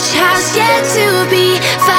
which has yet to be found.